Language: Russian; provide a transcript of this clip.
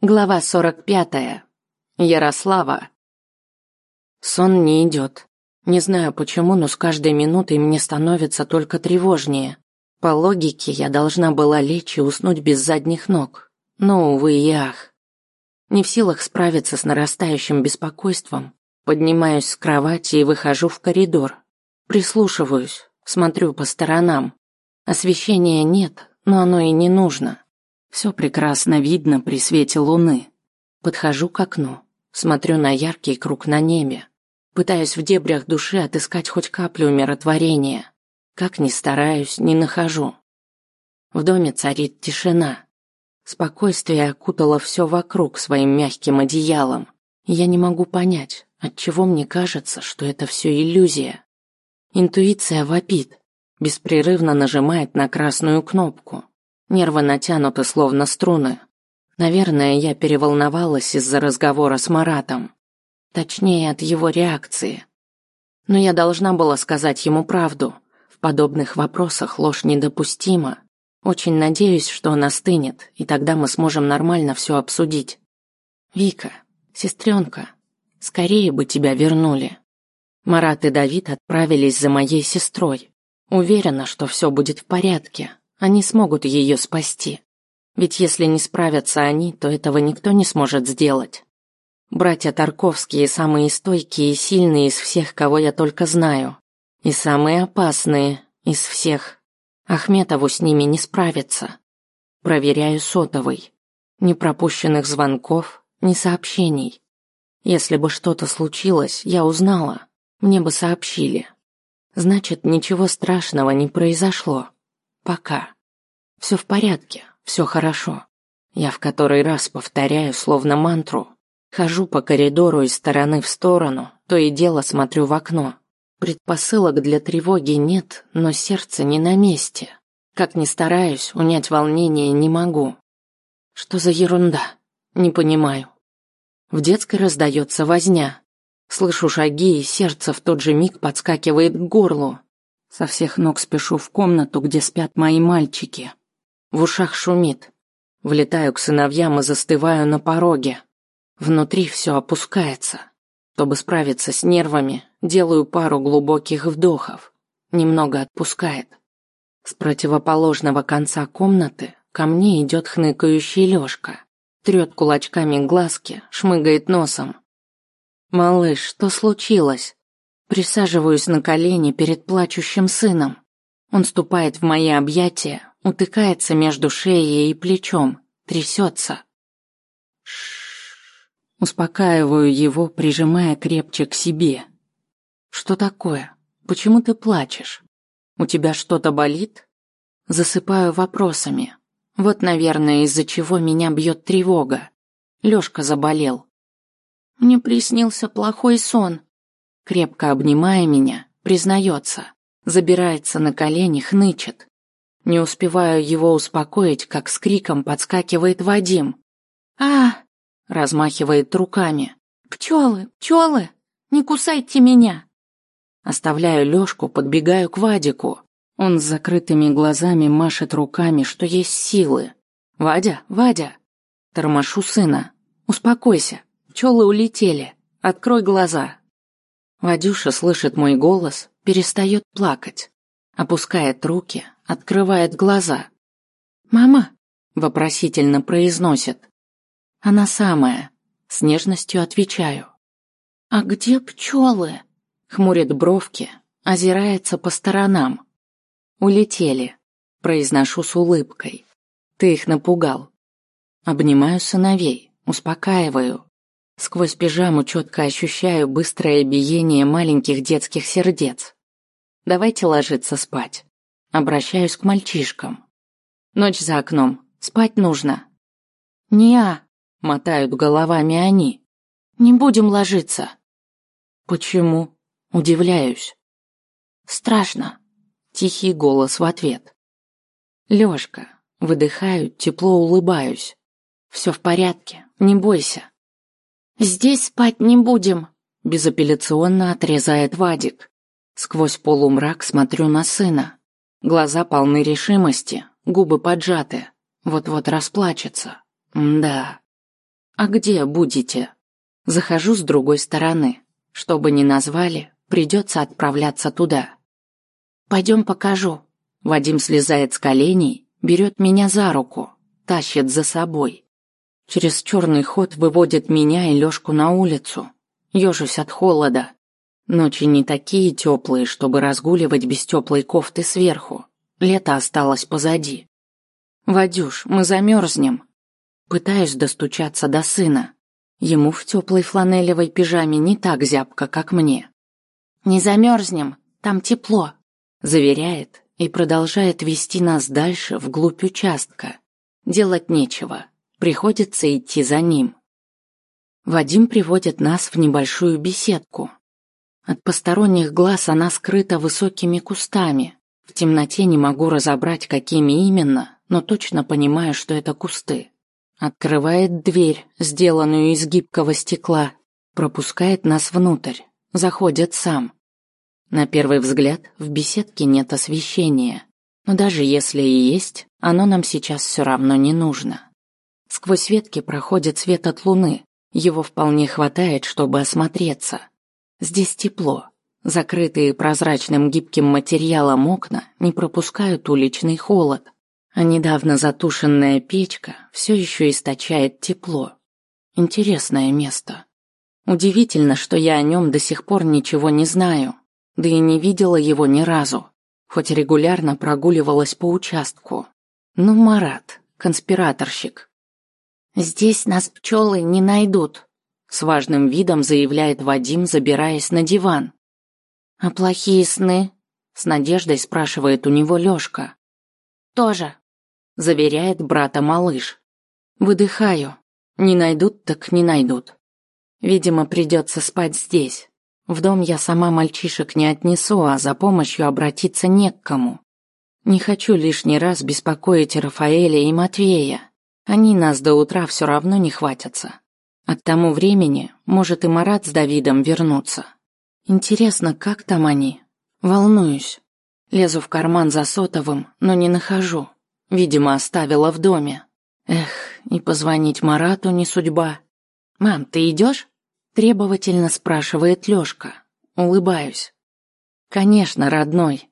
Глава сорок пятая. Ярослава. Сон не идет. Не знаю почему, но с каждой минутой мне становится только тревожнее. По логике, я должна была лечь и уснуть без задних ног. Но, увы и ах. Не в силах справиться с нарастающим беспокойством, поднимаюсь с кровати и выхожу в коридор. Прислушиваюсь, смотрю по сторонам. Освещения нет, но оно и не нужно. Все прекрасно видно при свете луны. Подхожу к окну, смотрю на яркий круг на небе. Пытаюсь в дебрях души отыскать хоть каплю умиротворения. Как ни стараюсь, не нахожу. В доме царит тишина. Спокойствие окутало все вокруг своим мягким одеялом. я не могу понять, отчего мне кажется, что это все иллюзия. Интуиция вопит, беспрерывно нажимает на красную кнопку. Нервы натянуты, словно струны. Наверное, я переволновалась из-за разговора с Маратом. Точнее, от его реакции. Но я должна была сказать ему правду. В подобных вопросах ложь недопустима. Очень надеюсь, что он остынет, и тогда мы сможем нормально все обсудить. Вика, сестренка, скорее бы тебя вернули. Марат и Давид отправились за моей сестрой. Уверена, что все будет в порядке. Они смогут ее спасти. Ведь если не справятся они, то этого никто не сможет сделать. Братья Тарковские самые стойкие и сильные из всех, кого я только знаю. И самые опасные из всех. Ахметову с ними не справиться. Проверяю сотовый. Ни пропущенных звонков, ни сообщений. Если бы что-то случилось, я узнала. Мне бы сообщили. Значит, ничего страшного не произошло. Пока. Все в порядке, все хорошо. Я в который раз повторяю, словно мантру. Хожу по коридору из стороны в сторону, то и дело смотрю в окно. Предпосылок для тревоги нет, но сердце не на месте. Как ни стараюсь, унять волнение не могу. Что за ерунда? Не понимаю. В детской раздается возня. Слышу шаги, и сердце в тот же миг подскакивает к горлу. Со всех ног спешу в комнату, где спят мои мальчики. В ушах шумит. Влетаю к сыновьям и застываю на пороге. Внутри все опускается. Чтобы справиться с нервами, делаю пару глубоких вдохов. Немного отпускает. С противоположного конца комнаты ко мне идет хныкающий Лёшка. Трет кулачками глазки, шмыгает носом. «Малыш, что случилось?» Присаживаюсь на колени перед плачущим сыном. Он ступает в мои объятия, утыкается между шеей и плечом, трясется. Шш. Успокаиваю его, прижимая крепче к себе. Что такое? Почему ты плачешь? У тебя что-то болит? Засыпаю вопросами. Вот, наверное, из-за чего меня бьет тревога. Лёшка заболел. Мне приснился плохой сон крепко обнимая меня, признается, забирается на колени, хнычет. Не успеваю его успокоить, как с криком подскакивает Вадим. а размахивает руками. «Пчелы, пчелы, не кусайте меня!» Оставляю Лёшку, подбегаю к Вадику. Он с закрытыми глазами машет руками, что есть силы. «Вадя, Вадя!» Тормошу сына. «Успокойся, пчелы улетели. Открой глаза, Вадюша слышит мой голос, перестает плакать, опускает руки, открывает глаза. «Мама?» – вопросительно произносит. «Она самая», – с нежностью отвечаю. «А где пчелы?» – хмурит бровки, озирается по сторонам. «Улетели», – произношу с улыбкой. «Ты их напугал». Обнимаю сыновей, успокаиваю. Сквозь пижаму четко ощущаю быстрое биение маленьких детских сердец. Давайте ложиться спать. Обращаюсь к мальчишкам. Ночь за окном. Спать нужно. Неа, мотают головами они. Не будем ложиться. Почему? Удивляюсь. Страшно. Тихий голос в ответ. Лёшка, выдыхаю, тепло улыбаюсь. Все в порядке, не бойся. «Здесь спать не будем», – безапелляционно отрезает Вадик. Сквозь полумрак смотрю на сына. Глаза полны решимости, губы поджаты. Вот-вот расплачется. да. А где будете? Захожу с другой стороны. Что бы ни назвали, придется отправляться туда. Пойдем покажу. Вадим слезает с коленей, берет меня за руку, тащит за собой. Через черный ход выводит меня и Лёшку на улицу. Ёжусь от холода. Ночи не такие теплые, чтобы разгуливать без теплой кофты сверху. Лето осталось позади. «Вадюш, мы замерзнем». Пытаюсь достучаться до сына. Ему в теплой фланелевой пижаме не так зябко, как мне. «Не замерзнем, там тепло», – заверяет и продолжает вести нас дальше вглубь участка. Делать нечего, приходится идти за ним. Вадим приводит нас в небольшую беседку. От посторонних глаз она скрыта высокими кустами. В темноте не могу разобрать, какими именно, но точно понимаю, что это кусты. Открывает дверь, сделанную из гибкого стекла, пропускает нас внутрь, заходит сам. На первый взгляд в беседке нет освещения, но даже если и есть, оно нам сейчас все равно не нужно. Сквозь ветки проходит свет от луны, его вполне хватает, чтобы осмотреться. Здесь тепло. Закрытые прозрачным гибким материалом окна не пропускают уличный холод, а недавно затушенная печка все еще источает тепло. Интересное место. Удивительно, что я о нем до сих пор ничего не знаю, да и не видела его ни разу, хоть регулярно прогуливалась по участку. Ну, Марат, конспираторщик. Здесь нас пчелы не найдут, с важным видом заявляет Вадим, забираясь на диван. А плохие сны? С надеждой спрашивает у него Лёшка. Тоже, заверяет брата малыш. Выдыхаю. Не найдут, так не найдут. Видимо, придется спать здесь. В дом я сама мальчишек не отнесу, а за помощью обратиться не к кому. Не хочу лишний раз беспокоить Рафаэля и Матвея. Они нас до утра все равно не хватятся. К тому времени, может, и Марат с Давидом вернутся. Интересно, как там они? Волнуюсь. Лезу в карман за сотовым, но не нахожу. Видимо, оставила в доме. Эх, и позвонить Марату не судьба. «Мам, ты идешь?» Требовательно спрашивает Лёшка. Улыбаюсь. «Конечно, родной.